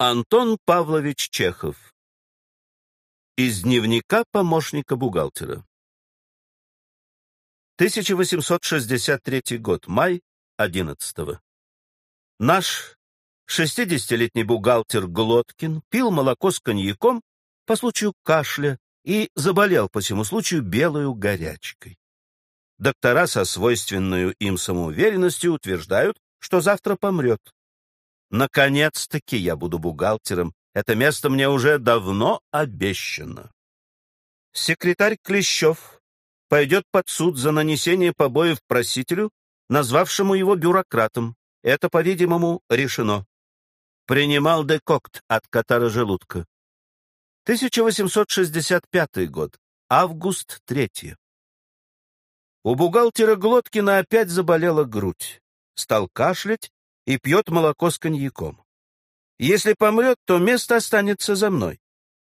Антон Павлович Чехов. Из дневника помощника бухгалтера. 1863 год, май 11 -го. Наш 60-летний бухгалтер Глоткин пил молоко с коньяком по случаю кашля и заболел по всему случаю белую горячкой. Доктора со свойственной им самоуверенностью утверждают, что завтра помрет. Наконец-таки я буду бухгалтером. Это место мне уже давно обещано. Секретарь Клещев пойдет под суд за нанесение побоев просителю, назвавшему его бюрократом. Это, по-видимому, решено. Принимал декокт от катара желудка. 1865 год. Август 3. У бухгалтера Глоткина опять заболела грудь. Стал кашлять и пьет молоко с коньяком. Если помрет, то место останется за мной.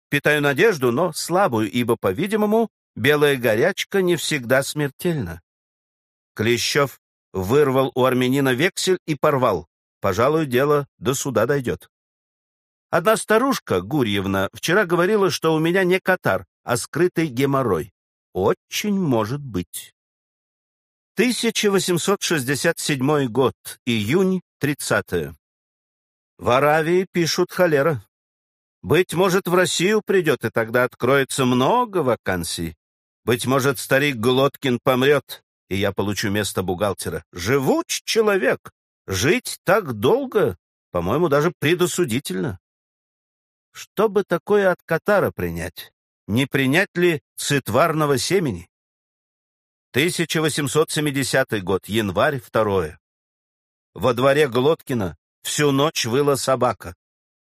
Питаю надежду, но слабую, ибо, по-видимому, белая горячка не всегда смертельна. Клещев вырвал у армянина вексель и порвал. Пожалуй, дело до суда дойдет. Одна старушка, Гурьевна, вчера говорила, что у меня не катар, а скрытый геморрой. Очень может быть. 1867 год, июнь, 30 В Аравии пишут холера. Быть может, в Россию придет, и тогда откроется много вакансий. Быть может, старик Глоткин помрет, и я получу место бухгалтера. Живуч человек. Жить так долго, по-моему, даже предосудительно. Что бы такое от Катара принять? Не принять ли цитварного семени? 1870 год, январь, второе. Во дворе Глоткина всю ночь выла собака.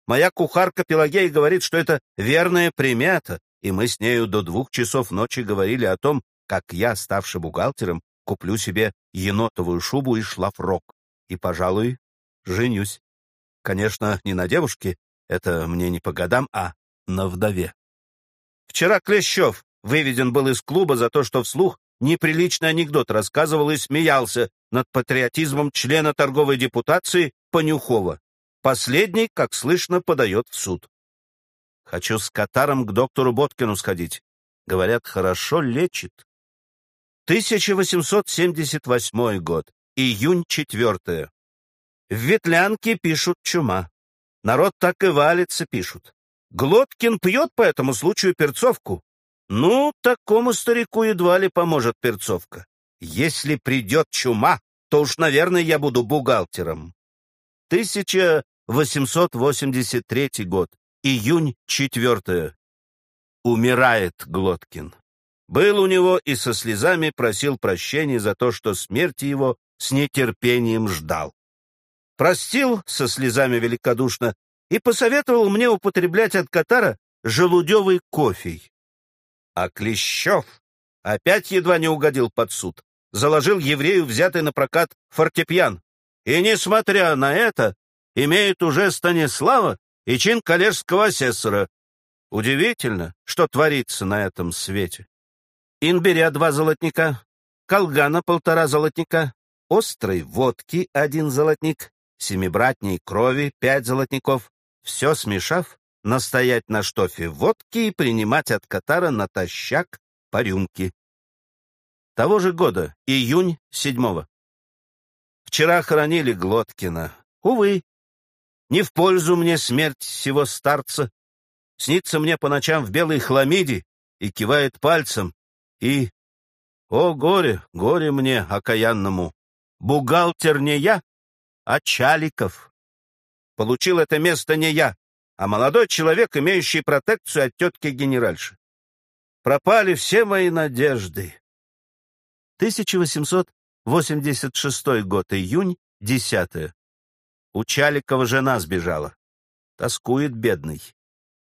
Моя кухарка Пелагея говорит, что это верная примета, и мы с нею до двух часов ночи говорили о том, как я, ставший бухгалтером, куплю себе енотовую шубу и шлафрок, и, пожалуй, женюсь. Конечно, не на девушке, это мне не по годам, а на вдове. Вчера Клещев выведен был из клуба за то, что вслух неприличный анекдот рассказывал и смеялся над патриотизмом члена торговой депутации Панюхова. Последний, как слышно, подает в суд. Хочу с Катаром к доктору Боткину сходить. Говорят, хорошо лечит. 1878 год. Июнь 4. В Ветлянке пишут чума. Народ так и валится, пишут. Глоткин пьет по этому случаю перцовку. Ну, такому старику едва ли поможет перцовка. Если придет чума, то уж, наверное, я буду бухгалтером. 1883 год. Июнь 4. Умирает Глоткин. Был у него и со слезами просил прощения за то, что смерти его с нетерпением ждал. Простил со слезами великодушно и посоветовал мне употреблять от катара желудевый кофе. А Клещев опять едва не угодил под суд. Заложил еврею взятый на прокат фортепьян. И, несмотря на это, имеет уже Станислава и чин коллежского асессора. Удивительно, что творится на этом свете. Инбиря два золотника, колгана полтора золотника, острой водки один золотник, семибратней крови пять золотников. Все смешав, настоять на штофе водки и принимать от Катара натощак по рюмке. Того же года, июнь седьмого. Вчера хоронили Глоткина. Увы, не в пользу мне смерть всего старца. Снится мне по ночам в белой хламиде и кивает пальцем. И, о горе, горе мне окаянному, бухгалтер не я, а Чаликов. Получил это место не я, а молодой человек, имеющий протекцию от тетки-генеральши. Пропали все мои надежды. 1886 год, июнь, 10. У Чаликова жена сбежала. Тоскует бедный.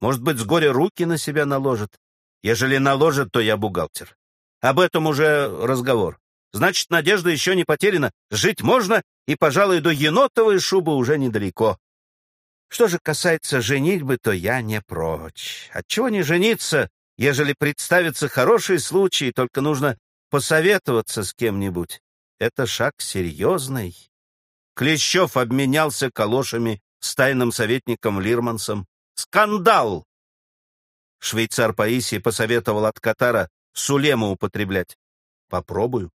Может быть, с горя руки на себя наложит. Ежели наложит, то я бухгалтер. Об этом уже разговор. Значит, надежда еще не потеряна. Жить можно, и, пожалуй, до енотовой шубы уже недалеко. Что же касается женитьбы, то я не прочь. Отчего не жениться, ежели представится хороший случай, только нужно посоветоваться с кем-нибудь. Это шаг серьезный. Клещев обменялся калошами с тайным советником Лирмансом. Скандал! Швейцар Паисий посоветовал от Катара сулему употреблять. Попробую.